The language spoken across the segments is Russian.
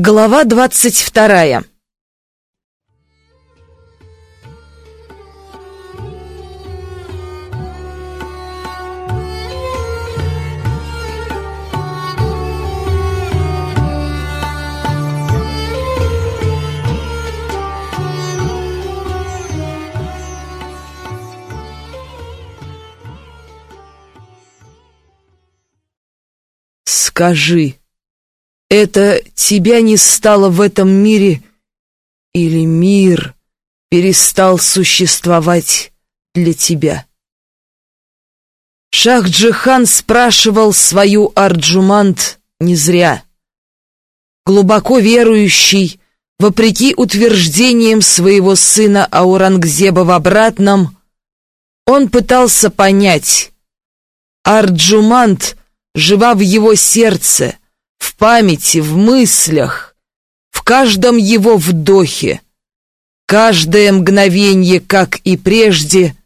Глава двадцать вторая. Скажи, это тебя не стало в этом мире, или мир перестал существовать для тебя? Шах-Джихан спрашивал свою Арджумант не зря. Глубоко верующий, вопреки утверждениям своего сына Аурангзеба в обратном, он пытался понять, Арджумант жива в его сердце, в памяти, в мыслях, в каждом его вдохе. Каждое мгновение, как и прежде,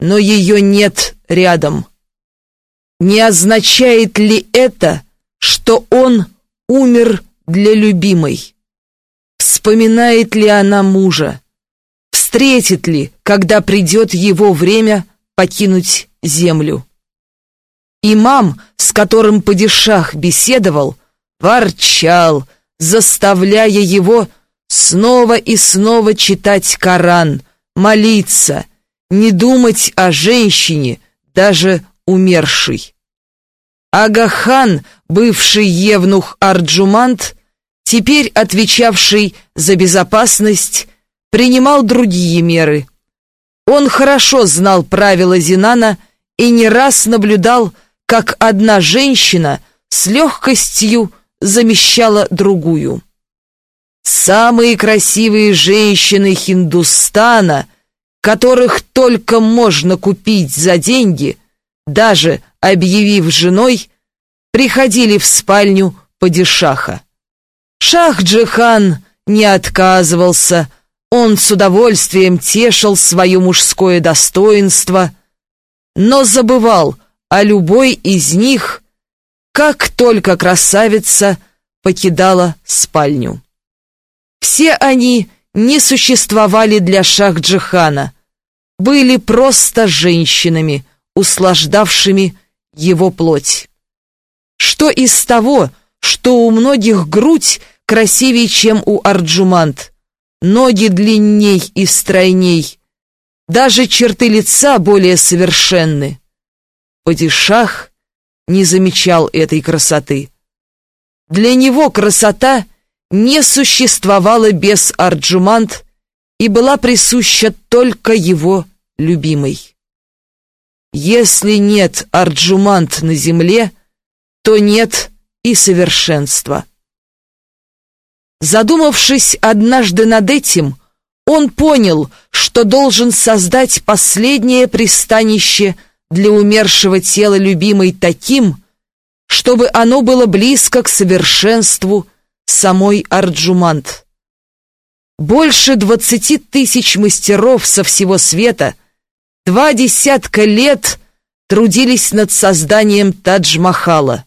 но ее нет рядом. Не означает ли это, что он умер для любимой? Вспоминает ли она мужа? Встретит ли, когда придет его время покинуть землю? Имам, с которым падишах беседовал, ворчал, заставляя его снова и снова читать Коран, молиться, не думать о женщине, даже умершей. Агахан, бывший евнух Арджумант, теперь отвечавший за безопасность, принимал другие меры. Он хорошо знал правила Зинана и не раз наблюдал, как одна женщина с легкостью замещала другую. Самые красивые женщины Хиндустана, которых только можно купить за деньги, даже объявив женой, приходили в спальню падишаха. Шах-Джихан не отказывался, он с удовольствием тешил свое мужское достоинство, но забывал, а любой из них, как только красавица покидала спальню. Все они не существовали для Шах-Джихана, были просто женщинами, услаждавшими его плоть. Что из того, что у многих грудь красивее, чем у Арджумант, ноги длинней и стройней, даже черты лица более совершенны. Падишах не замечал этой красоты. Для него красота не существовала без Арджумант и была присуща только его любимой. Если нет Арджумант на земле, то нет и совершенства. Задумавшись однажды над этим, он понял, что должен создать последнее пристанище – для умершего тела любимой таким, чтобы оно было близко к совершенству самой Арджумант. Больше двадцати тысяч мастеров со всего света два десятка лет трудились над созданием Тадж-Махала.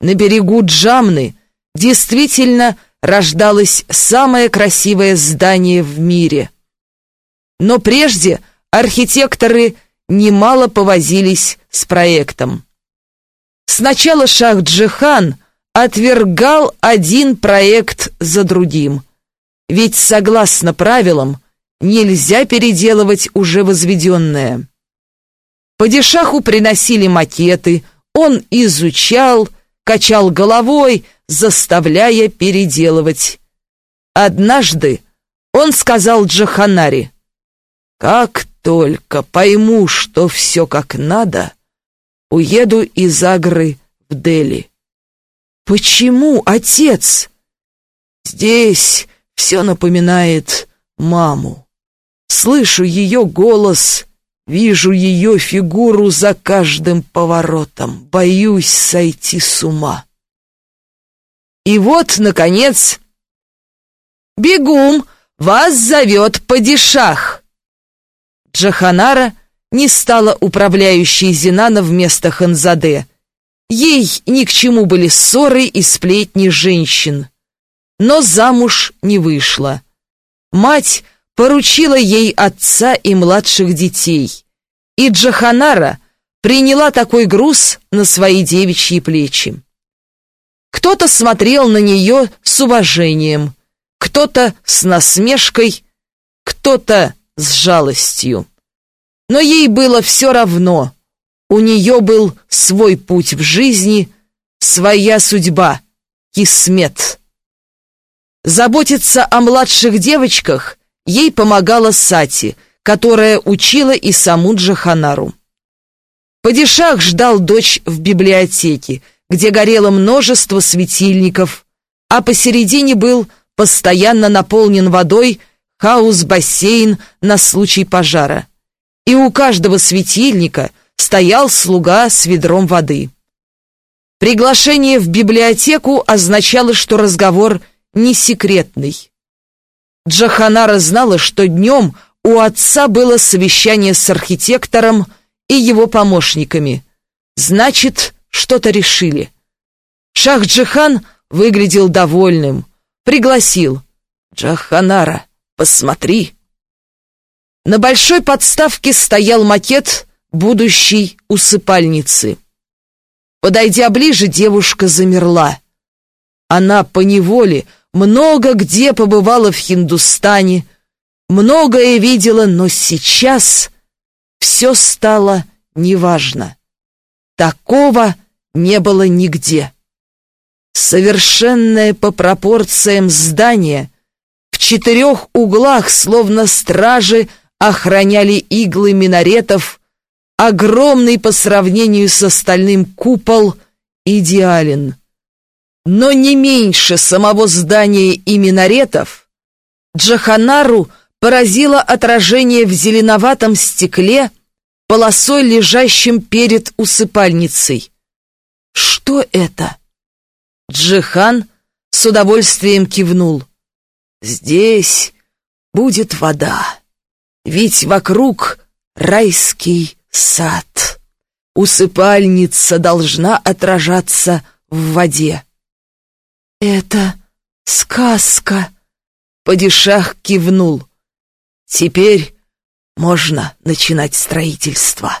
На берегу Джамны действительно рождалось самое красивое здание в мире. Но прежде архитекторы немало повозились с проектом. Сначала Шах-Джихан отвергал один проект за другим, ведь, согласно правилам, нельзя переделывать уже возведенное. Падишаху приносили макеты, он изучал, качал головой, заставляя переделывать. Однажды он сказал Джаханари, «Как только пойму, что все как надо, уеду из Агры в Дели. Почему, отец? Здесь все напоминает маму. Слышу ее голос, вижу ее фигуру за каждым поворотом, боюсь сойти с ума. И вот, наконец, «Бегум! Вас зовет падишах!» Джаханара не стала управляющей Зинана вместо Ханзаде. Ей ни к чему были ссоры и сплетни женщин. но замуж не вышла. Мать поручила ей отца и младших детей, и Джаханара приняла такой груз на свои девичьи плечи. Кто-то смотрел на нее с уважением, кто-то с насмешкой, кто-то с жалостью. Но ей было все равно. У нее был свой путь в жизни, своя судьба, кисмет. Заботиться о младших девочках ей помогала Сати, которая учила и саму Джаханару. Падишах ждал дочь в библиотеке, где горело множество светильников, а посередине был постоянно наполнен водой хаус-бассейн на случай пожара. И у каждого светильника стоял слуга с ведром воды. Приглашение в библиотеку означало, что разговор не секретный. Джаханара знала, что днем у отца было совещание с архитектором и его помощниками. Значит, что-то решили. Шах-Джихан выглядел довольным, пригласил. «Джаханара, посмотри». На большой подставке стоял макет будущей усыпальницы. Подойдя ближе, девушка замерла. Она поневоле много где побывала в Хиндустане, многое видела, но сейчас все стало неважно. Такого не было нигде. Совершенное по пропорциям здание, в четырех углах, словно стражи, охраняли иглы минаретов, огромный по сравнению с остальным купол идеален. Но не меньше самого здания и минаретов Джаханару поразило отражение в зеленоватом стекле полосой, лежащим перед усыпальницей. Что это? Джихан с удовольствием кивнул. Здесь будет вода, ведь вокруг райский сад. Усыпальница должна отражаться в воде. «Это сказка!» Падишах кивнул. «Теперь можно начинать строительство».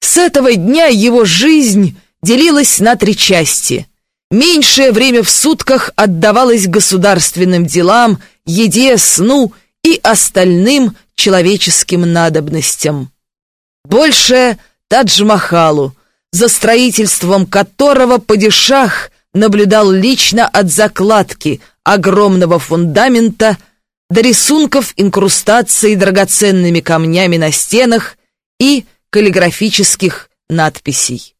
С этого дня его жизнь делилась на три части. Меньшее время в сутках отдавалось государственным делам, еде, сну и остальным человеческим надобностям. Большее — Тадж-Махалу, за строительством которого падишах наблюдал лично от закладки огромного фундамента до рисунков инкрустаций драгоценными камнями на стенах и каллиграфических надписей.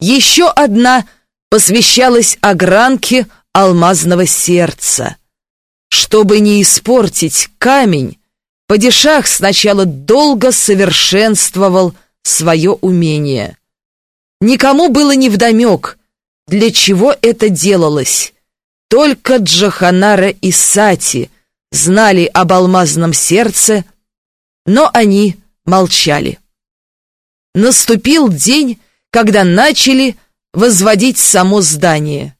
Еще одна посвящалась огранке алмазного сердца. Чтобы не испортить камень, Падишах сначала долго совершенствовал свое умение. Никому было невдомек, для чего это делалось? Только Джаханара и Сати знали об алмазном сердце, но они молчали. Наступил день, когда начали возводить само здание.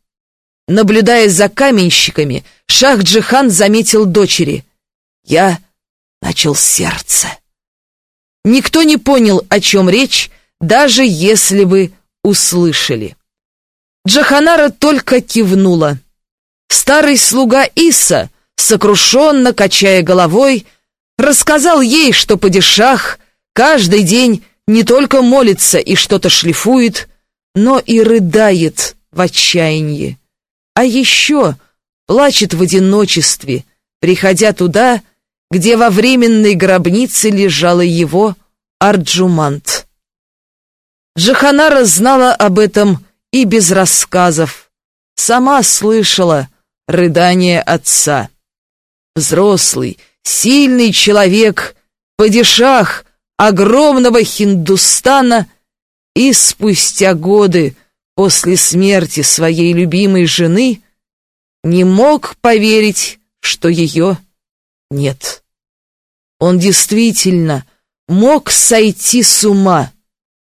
Наблюдая за каменщиками, Шах-Джихан заметил дочери. «Я начал сердце». Никто не понял, о чем речь, даже если бы услышали. Джаханара только кивнула. Старый слуга Иса, сокрушенно качая головой, рассказал ей, что падишах каждый день не только молится и что-то шлифует, но и рыдает в отчаянии. А еще плачет в одиночестве, приходя туда, где во временной гробнице лежала его Арджумант. Джаханара знала об этом и без рассказов. Сама слышала рыдание отца. Взрослый, сильный человек, падишах огромного Хиндустана и спустя годы после смерти своей любимой жены не мог поверить, что ее нет. Он действительно мог сойти с ума,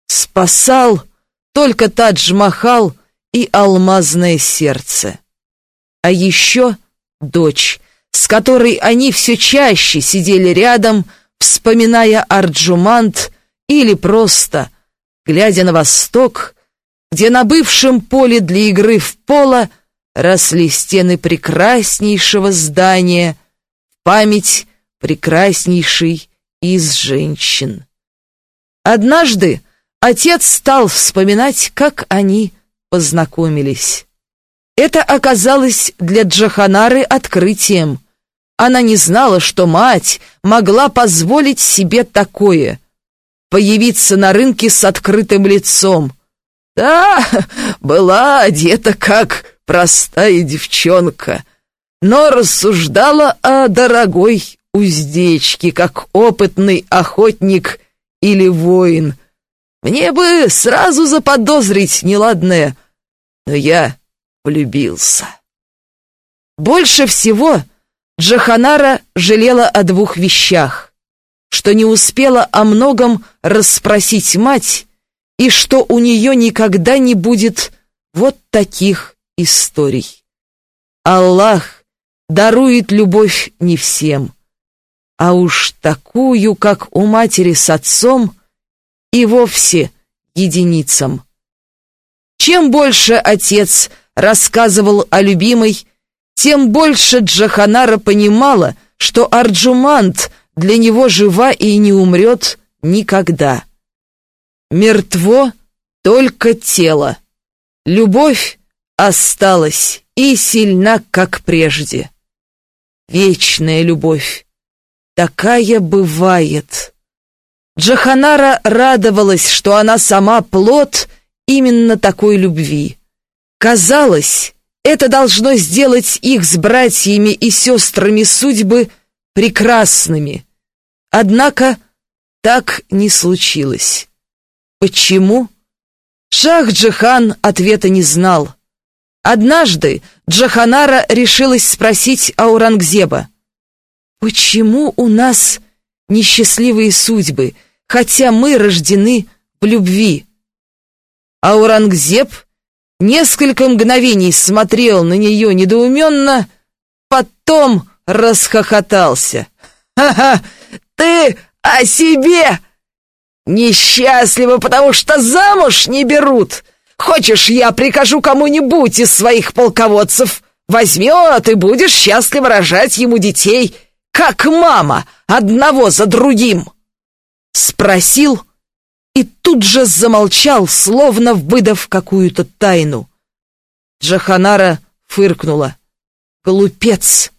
спасал только Тадж-Махал и алмазное сердце. а еще дочь, с которой они все чаще сидели рядом, вспоминая Арджумант или просто, глядя на восток, где на бывшем поле для игры в поло росли стены прекраснейшего здания, память прекраснейшей из женщин. Однажды отец стал вспоминать, как они познакомились. Это оказалось для Джаханары открытием. Она не знала, что мать могла позволить себе такое — появиться на рынке с открытым лицом. Да, была одета как простая девчонка, но рассуждала о дорогой уздечке, как опытный охотник или воин. Мне бы сразу заподозрить неладное, но я влюбился. Больше всего Джаханара жалела о двух вещах, что не успела о многом расспросить мать и что у нее никогда не будет вот таких историй. Аллах дарует любовь не всем, а уж такую, как у матери с отцом, и вовсе единицам. Чем больше отец рассказывал о любимой, тем больше Джаханара понимала, что Арджумант для него жива и не умрет никогда. Мертво только тело. Любовь осталась и сильна, как прежде. Вечная любовь. Такая бывает. Джаханара радовалась, что она сама плод именно такой любви. Казалось, это должно сделать их с братьями и сестрами судьбы прекрасными. Однако так не случилось. Почему? Шах-Джахан ответа не знал. Однажды Джаханара решилась спросить Аурангзеба, «Почему у нас несчастливые судьбы, хотя мы рождены в любви?» Аурангзеб несколько мгновений смотрел на нее недоуменно, потом расхохотался. «Ха-ха! Ты о себе! Несчастлива, потому что замуж не берут! Хочешь, я прикажу кому-нибудь из своих полководцев, возьмет и будешь счастливо рожать ему детей, как мама, одного за другим?» Спросил и тут же замолчал, словно выдав какую-то тайну. Джаханара фыркнула. «Глупец!»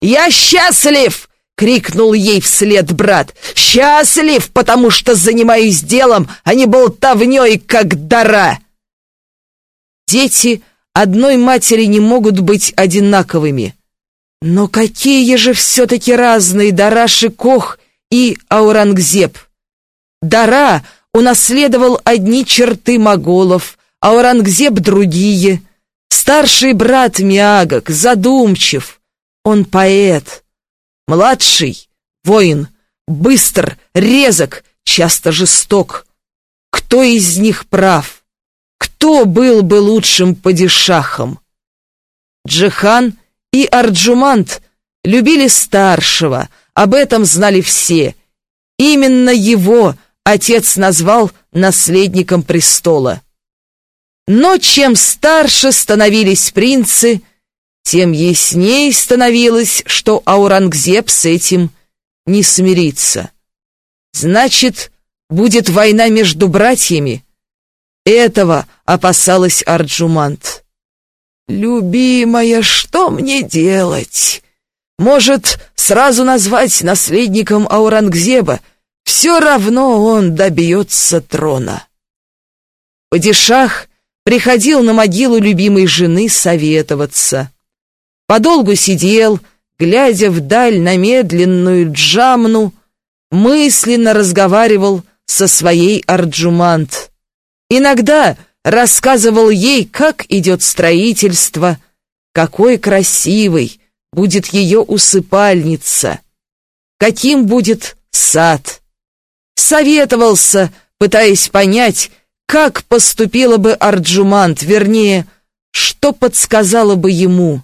«Я счастлив!» — крикнул ей вслед брат. «Счастлив, потому что занимаюсь делом, а не болтовней, как дара!» Дети одной матери не могут быть одинаковыми. Но какие же все-таки разные Дараши Кох и Аурангзеб! Дара унаследовал одни черты моголов, а Орангзеб другие. Старший брат Миагок задумчив, он поэт. Младший — воин, быстр, резок, часто жесток. Кто из них прав? Кто был бы лучшим падишахом? Джихан и Арджумант любили старшего, об этом знали все. Именно его — отец назвал наследником престола. Но чем старше становились принцы, тем ясней становилось, что Аурангзеб с этим не смирится. Значит, будет война между братьями. Этого опасалась Арджумант. «Любимая, что мне делать? Может, сразу назвать наследником Аурангзеба все равно он добьется трона. Падишах приходил на могилу любимой жены советоваться. Подолгу сидел, глядя вдаль на медленную джамну, мысленно разговаривал со своей Арджумант. Иногда рассказывал ей, как идет строительство, какой красивой будет ее усыпальница, каким будет сад советовался, пытаясь понять, как поступила бы Арджумант, вернее, что подсказала бы ему.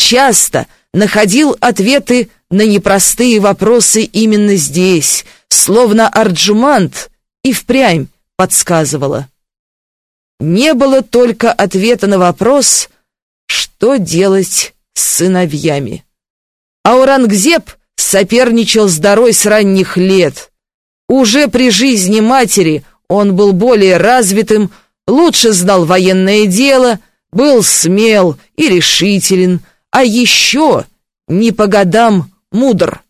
Часто находил ответы на непростые вопросы именно здесь, словно Арджумант и впрямь подсказывала. Не было только ответа на вопрос, что делать с сыновьями. Аурангзеб соперничал с Дарой с ранних лет. Уже при жизни матери он был более развитым, лучше знал военное дело, был смел и решителен, а еще не по годам мудр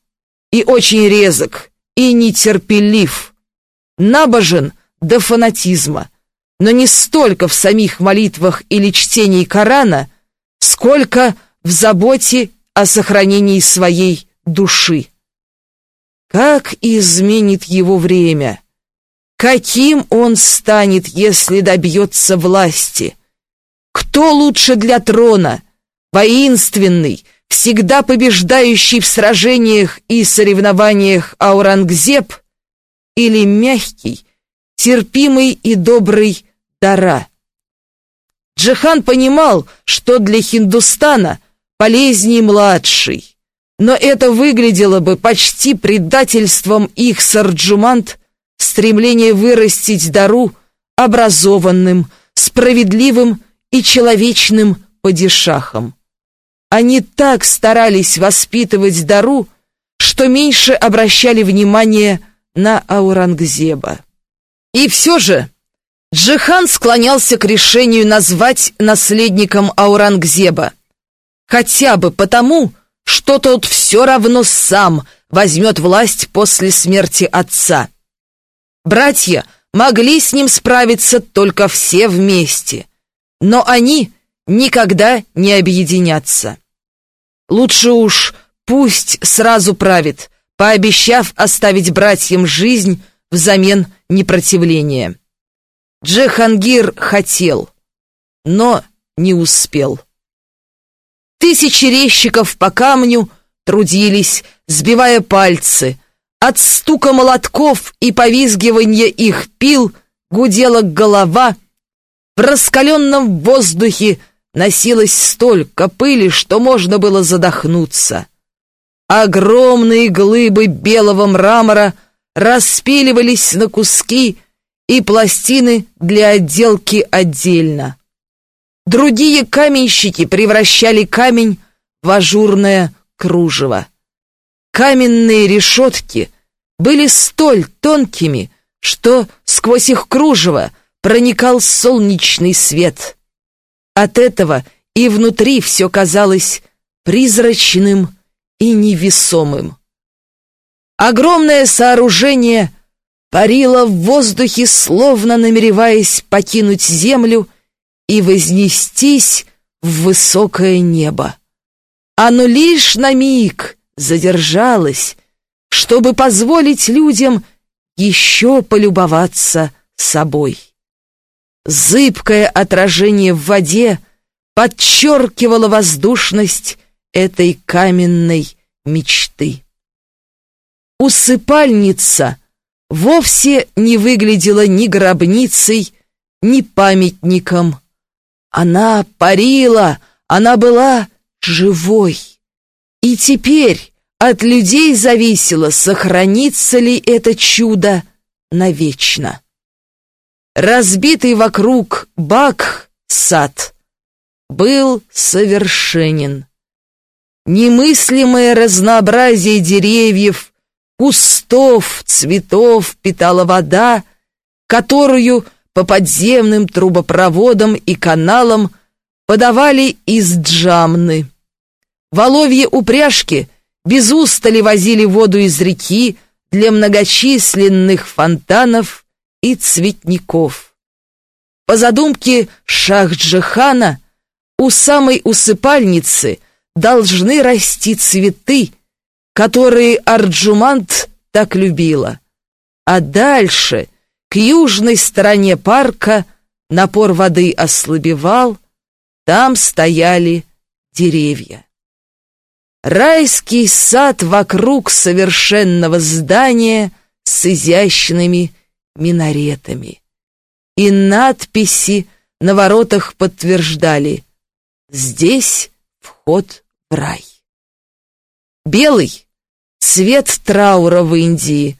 и очень резок и нетерпелив, набожен до фанатизма, но не столько в самих молитвах или чтении Корана, сколько в заботе о сохранении своей души. Как изменит его время? Каким он станет, если добьется власти? Кто лучше для трона? Воинственный, всегда побеждающий в сражениях и соревнованиях Аурангзеб или мягкий, терпимый и добрый Дара? Джихан понимал, что для Хиндустана полезней младший, но это выглядело бы почти предательством их сарджумант стремление вырастить Дару образованным, справедливым и человечным падишахом. Они так старались воспитывать Дару, что меньше обращали внимание на Аурангзеба. И все же Джихан склонялся к решению назвать наследником Аурангзеба, хотя бы потому, что тот все равно сам возьмет власть после смерти отца. Братья могли с ним справиться только все вместе, но они никогда не объединятся. Лучше уж пусть сразу правит, пообещав оставить братьям жизнь взамен непротивления. Джехангир хотел, но не успел. Тысячи резчиков по камню трудились, сбивая пальцы. От стука молотков и повизгивания их пил гудела голова. В раскаленном воздухе носилось столько пыли, что можно было задохнуться. Огромные глыбы белого мрамора распиливались на куски, и пластины для отделки отдельно. Другие каменщики превращали камень в ажурное кружево. Каменные решетки были столь тонкими, что сквозь их кружево проникал солнечный свет. От этого и внутри все казалось призрачным и невесомым. Огромное сооружение парила в воздухе, словно намереваясь покинуть землю и вознестись в высокое небо. Оно лишь на миг задержалось, чтобы позволить людям еще полюбоваться собой. Зыбкое отражение в воде подчеркивало воздушность этой каменной мечты. Усыпальница вовсе не выглядела ни гробницей, ни памятником. Она парила, она была живой. И теперь от людей зависело, сохранится ли это чудо навечно. Разбитый вокруг бак сад был совершенен. Немыслимое разнообразие деревьев кустов, цветов питала вода, которую по подземным трубопроводам и каналам подавали из джамны. Воловьи упряжки без устали возили воду из реки для многочисленных фонтанов и цветников. По задумке Шахджихана у самой усыпальницы должны расти цветы, которые Арджумант так любила. А дальше, к южной стороне парка, напор воды ослабевал, там стояли деревья. Райский сад вокруг совершенного здания с изящными минаретами. И надписи на воротах подтверждали «Здесь вход в рай. Белый — цвет траура в Индии,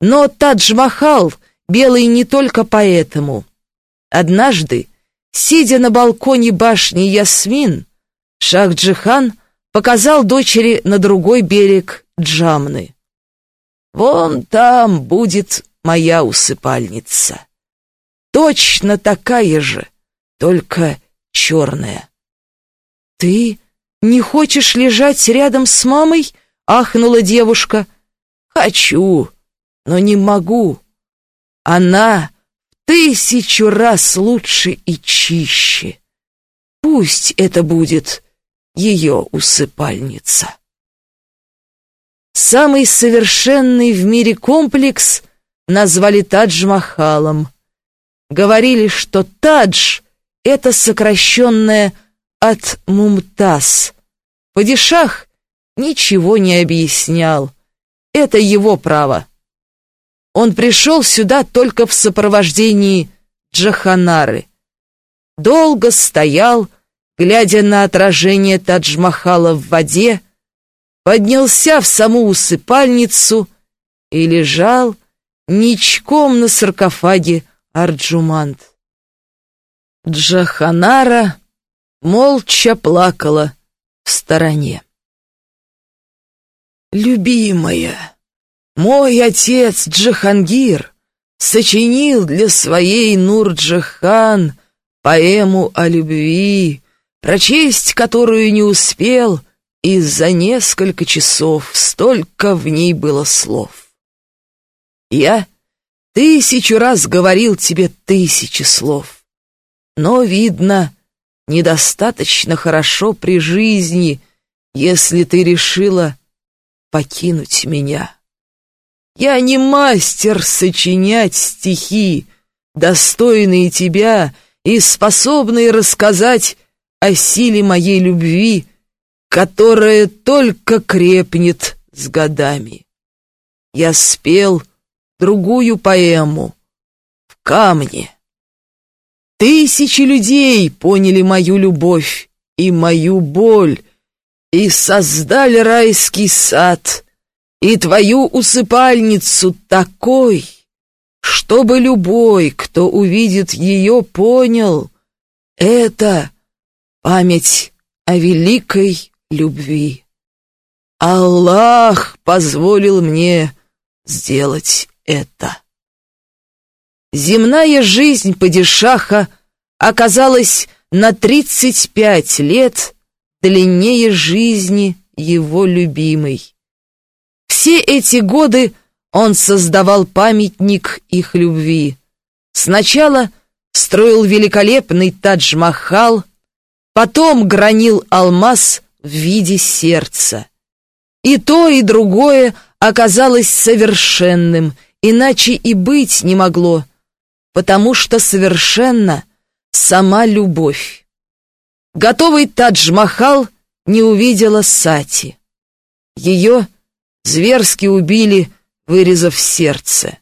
но Тадж-Махал белый не только поэтому. Однажды, сидя на балконе башни Ясмин, Шах-Джихан показал дочери на другой берег Джамны. «Вон там будет моя усыпальница. Точно такая же, только черная». «Ты не хочешь лежать рядом с мамой?» — ахнула девушка. «Хочу, но не могу. Она тысячу раз лучше и чище. Пусть это будет ее усыпальница». Самый совершенный в мире комплекс назвали Тадж-Махалом. Говорили, что Тадж — это сокращенное от Мумтаз. Падишах ничего не объяснял. Это его право. Он пришел сюда только в сопровождении Джаханары. Долго стоял, глядя на отражение Тадж-Махала в воде, поднялся в саму усыпальницу и лежал ничком на саркофаге Арджумант. Джаханара молча плакала в стороне. «Любимая, мой отец Джахангир сочинил для своей Нур-Джахан поэму о любви, прочесть которую не успел, и за несколько часов столько в ней было слов. Я тысячу раз говорил тебе тысячи слов, но, видно, недостаточно хорошо при жизни, если ты решила покинуть меня. Я не мастер сочинять стихи, достойные тебя и способные рассказать о силе моей любви, которая только крепнет с годами. Я спел другую поэму в камне. Тысячи людей поняли мою любовь и мою боль, и создали райский сад, и твою усыпальницу такой, чтобы любой, кто увидит ее, понял, это память о великой любви. Аллах позволил мне сделать это. Земная жизнь падишаха оказалась на тридцать пять лет длиннее жизни его любимой. Все эти годы он создавал памятник их любви. Сначала строил великолепный Тадж-Махал, потом гранил алмаз в виде сердца. И то, и другое оказалось совершенным, иначе и быть не могло, потому что совершенно сама любовь. Готовый Тадж-Махал не увидела Сати. Ее зверски убили, вырезав сердце.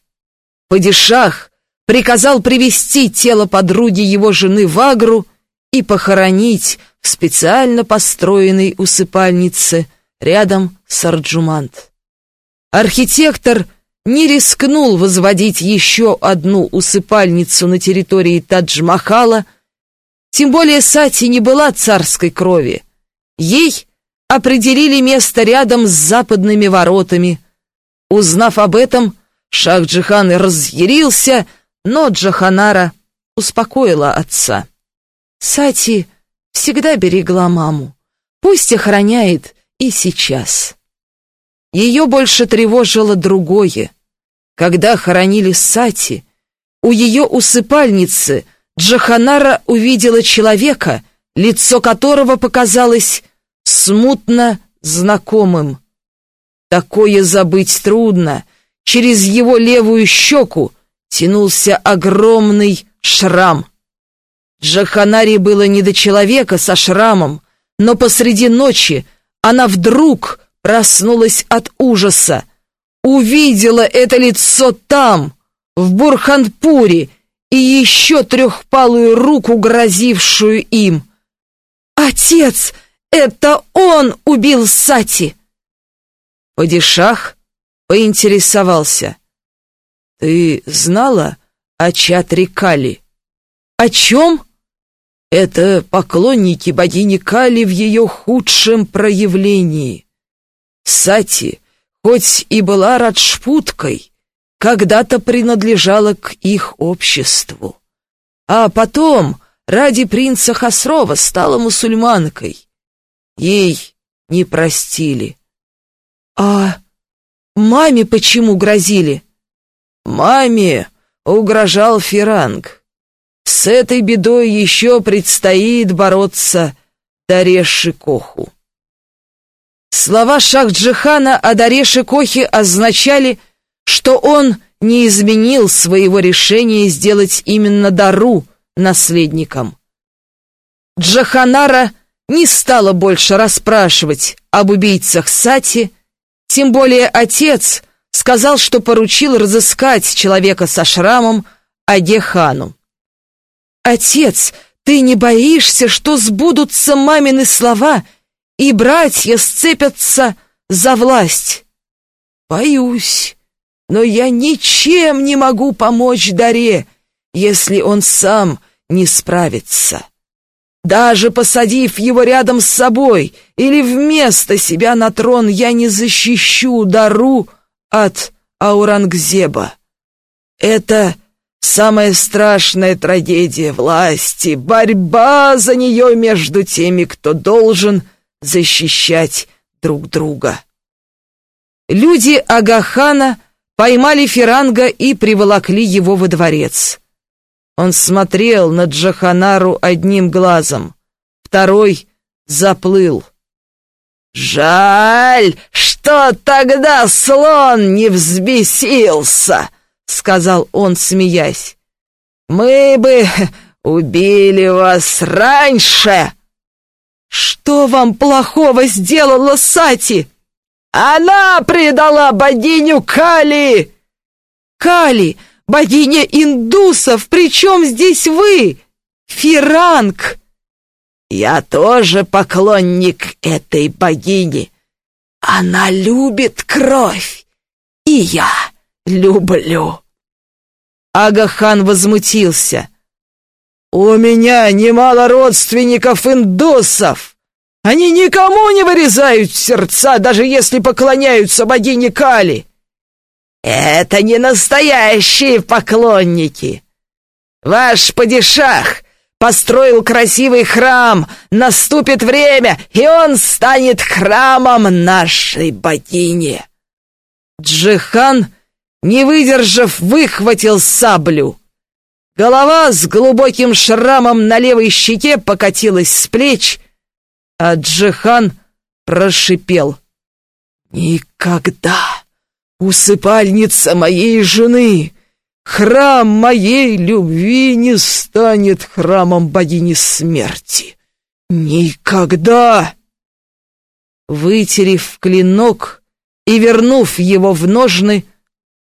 Падишах приказал привести тело подруги его жены в Агру и похоронить в специально построенной усыпальнице рядом с Арджумант. Архитектор не рискнул возводить еще одну усыпальницу на территории Тадж-Махала, тем более Сати не была царской крови. Ей определили место рядом с западными воротами. Узнав об этом, Шах-Джихан разъярился, но Джаханара успокоила отца. Сати всегда берегла маму. Пусть охраняет и сейчас. Ее больше тревожило другое. Когда хоронили Сати, у ее усыпальницы Джаханара увидела человека, лицо которого показалось смутно знакомым. Такое забыть трудно. Через его левую щеку тянулся огромный шрам. Джаханари было не до человека со шрамом, но посреди ночи она вдруг проснулась от ужаса. Увидела это лицо там, в Бурханпуре, и еще трехпалую руку, грозившую им. «Отец, Это он убил Сати!» Падишах поинтересовался. «Ты знала о Чатре Кали?» «О чем?» «Это поклонники богини Кали в ее худшем проявлении. Сати, хоть и была Раджпуткой, когда-то принадлежала к их обществу. А потом, ради принца Хасрова, стала мусульманкой. Ей не простили. А маме почему грозили? Маме угрожал Фиранг. С этой бедой еще предстоит бороться Дареши Коху. Слова Шахджихана о Дареше Кохе означали, что он не изменил своего решения сделать именно Дару наследником. Джаханара не стала больше расспрашивать об убийцах Сати, тем более отец сказал, что поручил разыскать человека со шрамом Агехану. «Отец, ты не боишься, что сбудутся мамины слова, и братья сцепятся за власть?» «Боюсь, но я ничем не могу помочь Даре, если он сам не справится. Даже посадив его рядом с собой или вместо себя на трон, я не защищу Дару от Аурангзеба. Это самая страшная трагедия власти, борьба за нее между теми, кто должен защищать друг друга. Люди Агахана поймали Феранга и приволокли его во дворец. Он смотрел на Джаханару одним глазом, второй заплыл. «Жаль, что тогда слон не взбесился», — сказал он, смеясь. «Мы бы убили вас раньше». «Что вам плохого сделала Сати?» «Она предала богиню Кали!» «Кали, Богиня индусов, при чем здесь вы? Фиранг!» «Я тоже поклонник этой богини. Она любит кровь, и я люблю». Агахан возмутился. «У меня немало родственников индусов. Они никому не вырезают сердца, даже если поклоняются богине Кали. Это не настоящие поклонники. Ваш падишах построил красивый храм, наступит время, и он станет храмом нашей богини. Джихан, не выдержав, выхватил саблю. Голова с глубоким шрамом на левой щеке покатилась с плеч, а Джихан прошипел. «Никогда!» усыпальница моей жены. Храм моей любви не станет храмом богини смерти. Никогда!» Вытерев клинок и вернув его в ножны,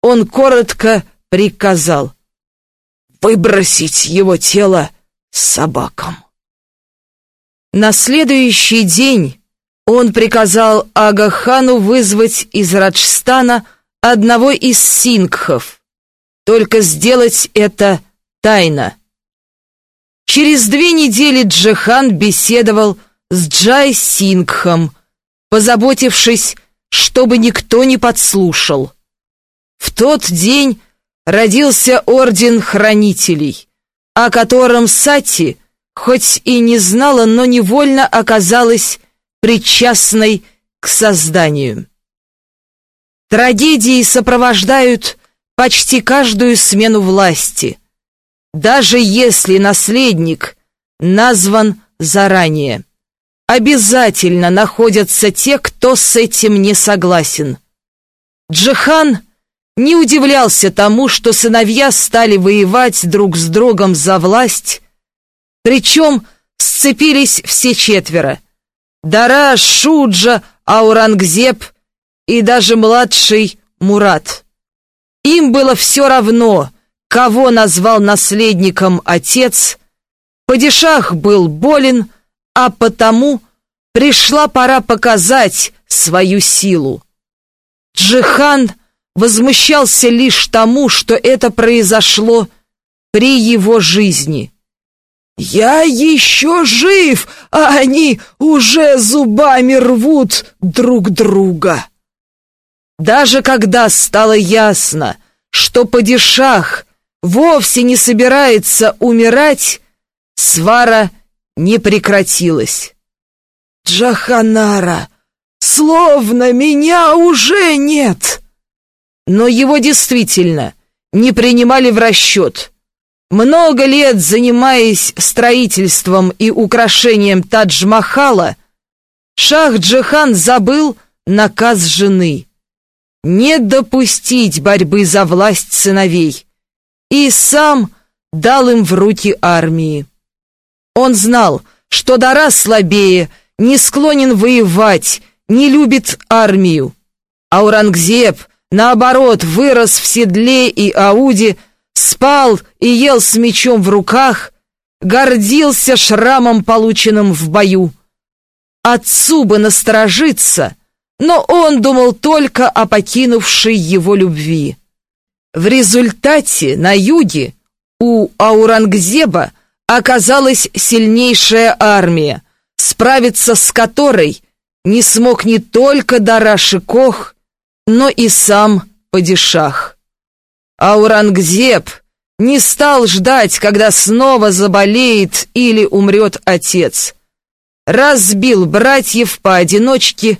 он коротко приказал выбросить его тело собакам. На следующий день он приказал Агахану вызвать из Раджстана одного из сингхов, только сделать это тайно. Через две недели Джихан беседовал с Джай Сингхом, позаботившись, чтобы никто не подслушал. В тот день родился Орден Хранителей, о котором Сати, хоть и не знала, но невольно оказалась причастной к созданию. Трагедии сопровождают почти каждую смену власти, даже если наследник назван заранее. Обязательно находятся те, кто с этим не согласен. Джихан не удивлялся тому, что сыновья стали воевать друг с другом за власть, причем сцепились все четверо — Дара, Шуджа, Аурангзеб и даже младший Мурат. Им было все равно, кого назвал наследником отец. Падишах был болен, а потому пришла пора показать свою силу. Джихан возмущался лишь тому, что это произошло при его жизни. «Я еще жив, а они уже зубами рвут друг друга!» Даже когда стало ясно, что падишах вовсе не собирается умирать, свара не прекратилась. «Джаханара, словно меня уже нет!» Но его действительно не принимали в расчет. Много лет занимаясь строительством и украшением Тадж-Махала, Шах-Джахан забыл наказ жены не допустить борьбы за власть сыновей и сам дал им в руки армии. Он знал, что Дара слабее, не склонен воевать, не любит армию. Аурангзеб, наоборот, вырос в седле и ауде, спал и ел с мечом в руках, гордился шрамом, полученным в бою. Отцу бы насторожиться, но он думал только о покинувшей его любви. В результате на юге у Аурангзеба оказалась сильнейшая армия, справиться с которой не смог не только Дараши Кох, но и сам Падишах. Аурангзеб не стал ждать, когда снова заболеет или умрет отец. Разбил братьев поодиночке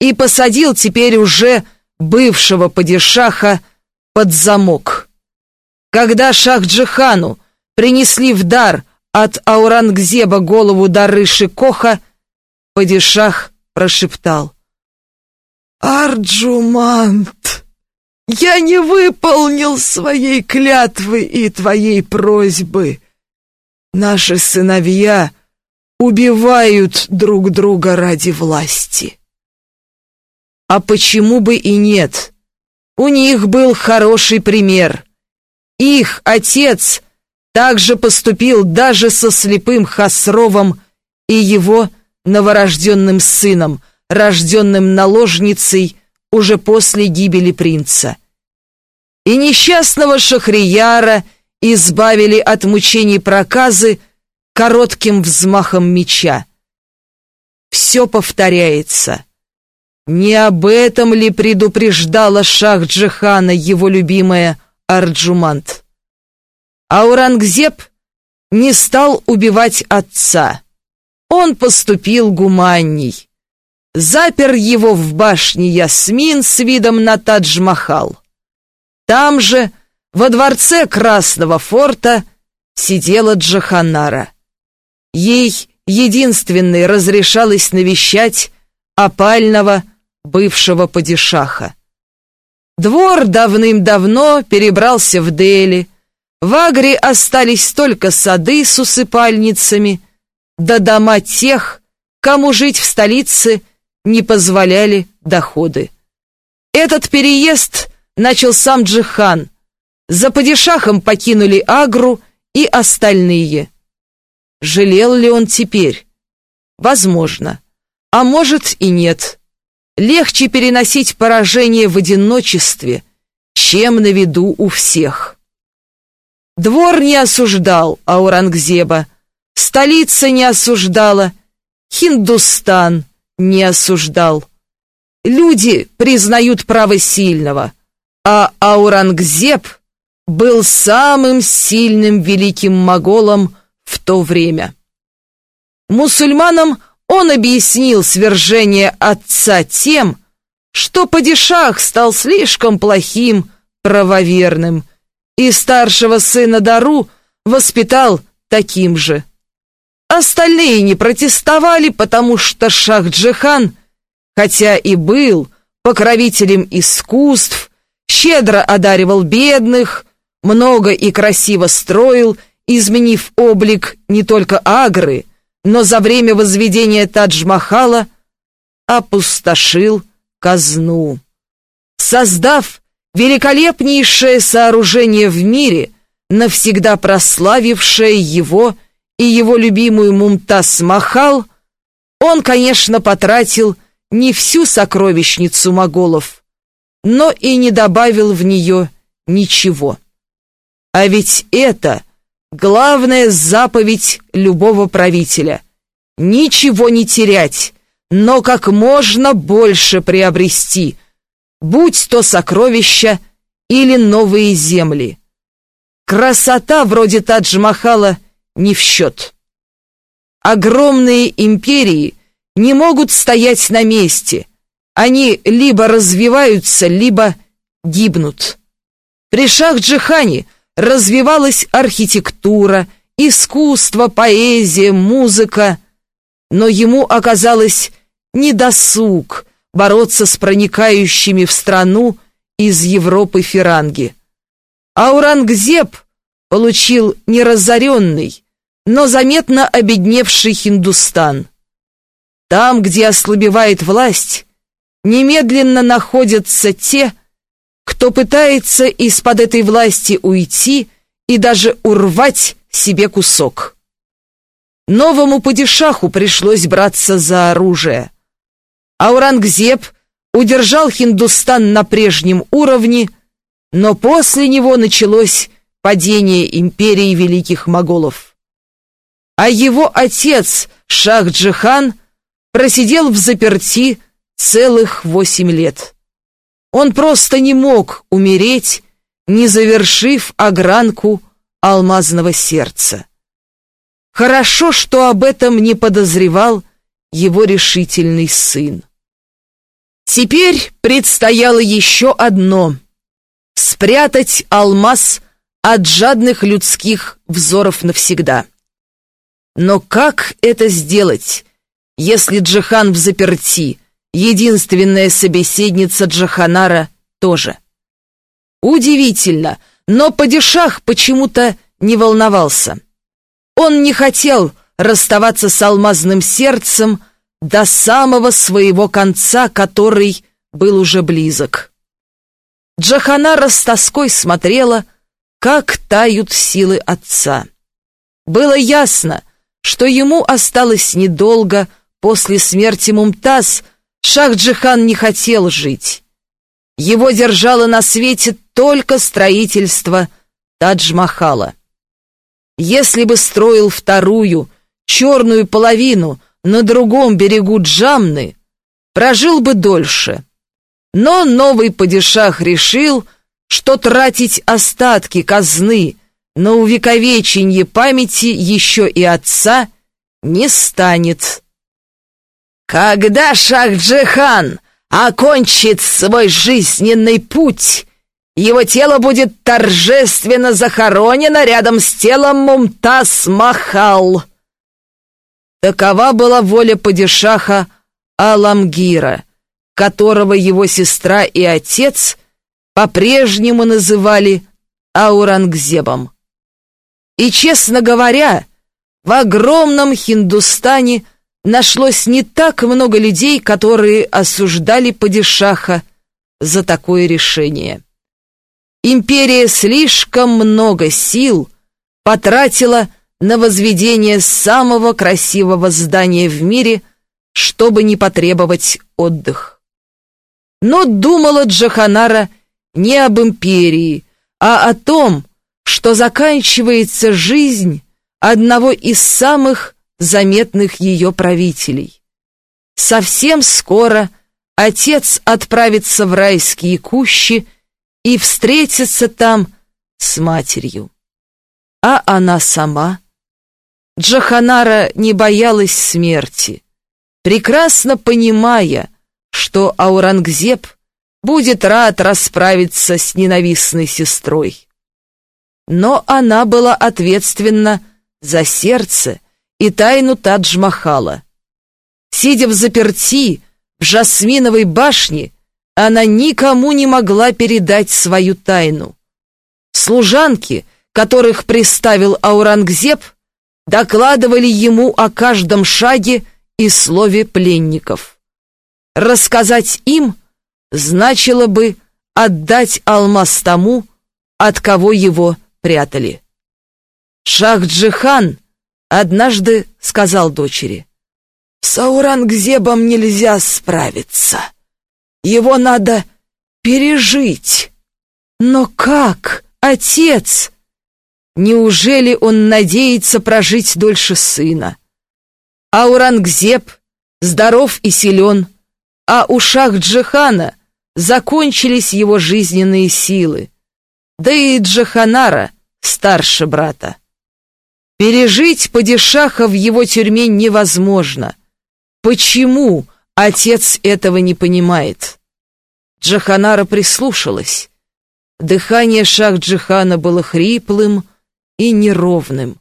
и посадил теперь уже бывшего падишаха под замок. Когда Шах-Джихану принесли в дар от Аурангзеба голову Дарыши Коха, падишах прошептал. «Арджумант, я не выполнил своей клятвы и твоей просьбы. Наши сыновья убивают друг друга ради власти». А почему бы и нет? У них был хороший пример. Их отец также поступил даже со слепым Хасровым и его новорожденным сыном, рожденным наложницей уже после гибели принца. И несчастного Шахрияра избавили от мучений проказы коротким взмахом меча. Все повторяется. Не об этом ли предупреждала шах Джихана его любимая Арджумант? Аурангзеб не стал убивать отца. Он поступил гуманней. Запер его в башне Ясмин с видом на Тадж-Махал. Там же, во дворце Красного форта, сидела Джаханара. Ей единственной разрешалось навещать опального, бывшего падишаха. Двор давным-давно перебрался в Дели. В Агре остались только сады с усыпальницами, да дома тех, кому жить в столице не позволяли доходы. Этот переезд начал сам Джихан. За падишахом покинули Агру и остальные. Жалел ли он теперь? Возможно. А может и нет. Легче переносить поражение в одиночестве, чем на виду у всех. Двор не осуждал Аурангзеба, столица не осуждала, Хиндустан не осуждал. Люди признают право сильного, а Аурангзеб был самым сильным великим моголом в то время. Мусульманам он объяснил свержение отца тем, что падишах стал слишком плохим, правоверным, и старшего сына Дару воспитал таким же. Остальные не протестовали, потому что Шах-Джихан, хотя и был покровителем искусств, щедро одаривал бедных, много и красиво строил, изменив облик не только Агры, но за время возведения Тадж-Махала опустошил казну. Создав великолепнейшее сооружение в мире, навсегда прославившее его и его любимую Мумтаз Махал, Он, конечно, потратил не всю сокровищницу моголов, но и не добавил в нее ничего. А ведь это главная заповедь любого правителя — ничего не терять, но как можно больше приобрести, будь то сокровища или новые земли. Красота вроде Тадж-Махала не в счет. Огромные империи не могут стоять на месте. Они либо развиваются, либо гибнут. При Шах-Джихане развивалась архитектура, искусство, поэзия, музыка, но ему оказалось недосуг бороться с проникающими в страну из Европы фиранги. Аурангзеб получил не разоренный, но заметно обедневший Хиндустан. Там, где ослабевает власть, немедленно находятся те, кто пытается из-под этой власти уйти и даже урвать себе кусок. Новому падишаху пришлось браться за оружие. Аурангзеб удержал Хиндустан на прежнем уровне, но после него началось падение империи великих моголов. А его отец, Шах-Джихан, просидел в заперти целых восемь лет. Он просто не мог умереть, не завершив огранку алмазного сердца. Хорошо, что об этом не подозревал его решительный сын. Теперь предстояло еще одно — спрятать алмаз от жадных людских взоров навсегда. Но как это сделать, если Джихан в заперти, единственная собеседница Джаханара тоже? Удивительно, но падишах почему-то не волновался. Он не хотел расставаться с алмазным сердцем, до самого своего конца, который был уже близок. Джаханара с тоской смотрела, как тают силы отца. Было ясно, что ему осталось недолго после смерти Мумтаз, Шах-Джихан не хотел жить. Его держало на свете только строительство Тадж-Махала. Если бы строил вторую, черную половину, на другом берегу Джамны, прожил бы дольше. Но новый падишах решил, что тратить остатки казны на увековеченье памяти еще и отца не станет. Когда Шах-Джихан окончит свой жизненный путь, его тело будет торжественно захоронено рядом с телом Мумтаз Махал. Такова была воля падишаха Аламгира, которого его сестра и отец по-прежнему называли Аурангзебом. И, честно говоря, в огромном Хиндустане нашлось не так много людей, которые осуждали падишаха за такое решение. Империя слишком много сил потратила на возведение самого красивого здания в мире, чтобы не потребовать отдых. Но думала Джаханара не об империи, а о том, что заканчивается жизнь одного из самых заметных ее правителей. Совсем скоро отец отправится в райские кущи и встретится там с матерью. А она сама — Джаханара не боялась смерти, прекрасно понимая, что Аурангзеб будет рад расправиться с ненавистной сестрой. Но она была ответственна за сердце и тайну Тадж-Махала. Сидя в заперти в Жасминовой башне, она никому не могла передать свою тайну. Служанки, которых приставил Аурангзеб, докладывали ему о каждом шаге и слове пленников. Рассказать им значило бы отдать алмаз тому, от кого его прятали. Шах-Джихан однажды сказал дочери, с Аурангзебом нельзя справиться. Его надо пережить. Но как, отец? Неужели он надеется прожить дольше сына? Аурангзеб здоров и силен, а у Шах-Джихана закончились его жизненные силы. Да и Джиханара старше брата. Пережить падишаха в его тюрьме невозможно. Почему отец этого не понимает? Джаханара прислушалась. Дыхание Шах-Джихана было хриплым и неровным.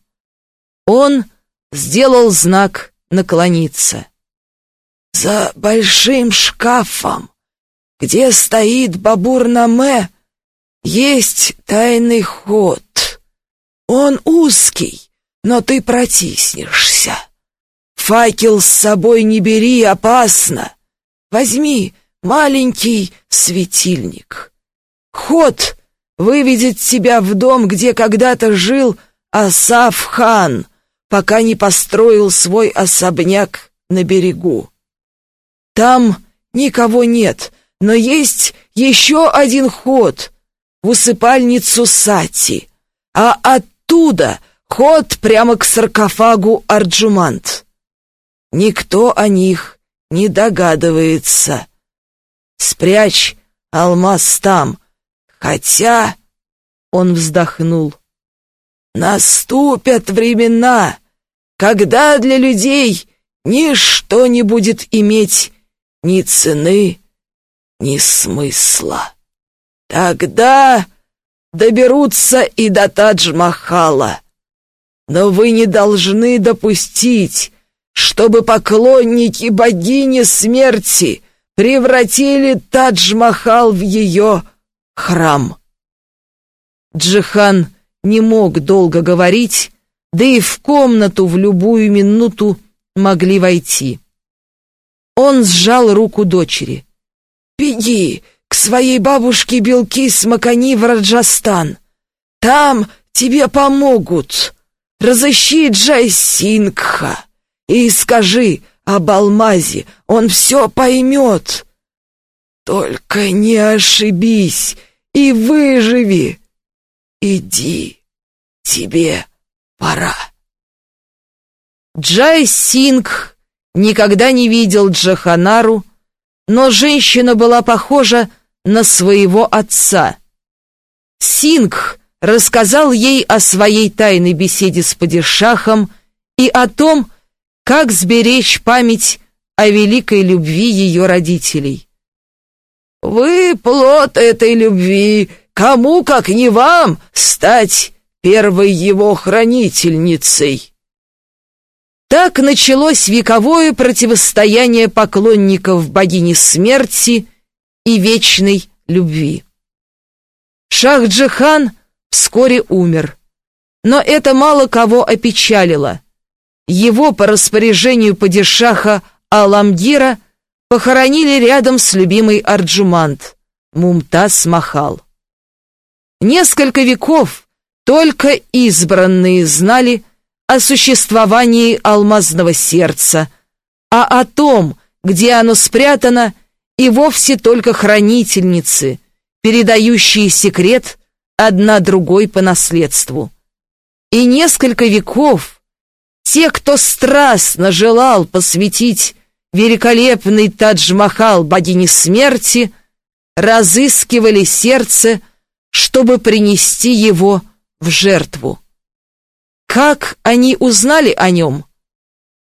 Он сделал знак наклониться. «За большим шкафом, где стоит Бабур-Наме, есть тайный ход. Он узкий, но ты протиснешься. Факел с собой не бери, опасно. Возьми маленький светильник. Ход выведет тебя в дом, где когда-то жил Асаф хан, пока не построил свой особняк на берегу. Там никого нет, но есть еще один ход в усыпальницу Сати, а оттуда ход прямо к саркофагу Арджумант. Никто о них не догадывается. Спрячь алмаз там, хотя... Он вздохнул. Наступят времена, когда для людей ничто не будет иметь ни цены, ни смысла. Тогда доберутся и до Тадж-Махала. Но вы не должны допустить, чтобы поклонники богини смерти превратили Тадж-Махал в ее храм. Джихан не мог долго говорить, да и в комнату в любую минуту могли войти. Он сжал руку дочери. «Беги своей бабушке Белкис Макани в Раджастан. Там тебе помогут. Разыщи Джай Сингха и скажи об алмазе, он все поймет. Только не ошибись и выживи. Иди, тебе пора. Джай Сингх никогда не видел Джаханару, но женщина была похожа на своего отца. Сингх рассказал ей о своей тайной беседе с падишахом и о том, как сберечь память о великой любви ее родителей. «Вы плод этой любви, кому, как не вам, стать первой его хранительницей?» Так началось вековое противостояние поклонников богини смерти и вечной любви. Шах-Джихан вскоре умер, но это мало кого опечалило. Его по распоряжению падишаха Аламгира похоронили рядом с любимой Арджумант, Мумтаз Махал. Несколько веков только избранные знали, о существовании алмазного сердца, а о том, где оно спрятано, и вовсе только хранительницы, передающие секрет одна другой по наследству. И несколько веков те, кто страстно желал посвятить великолепный Тадж-Махал богине смерти, разыскивали сердце, чтобы принести его в жертву. Как они узнали о нем?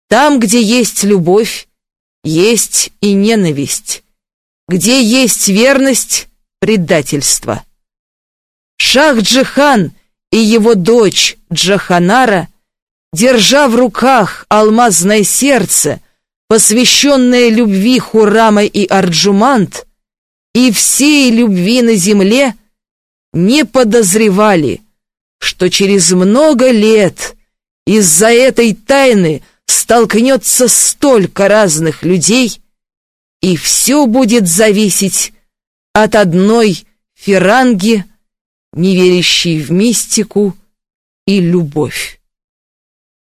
Там, где есть любовь, есть и ненависть. Где есть верность, предательство. Шах Джихан и его дочь Джаханара, держа в руках алмазное сердце, посвященное любви Хурама и Арджумант, и всей любви на земле, не подозревали — что через много лет из-за этой тайны столкнется столько разных людей, и все будет зависеть от одной феранги, не верящей в мистику и любовь.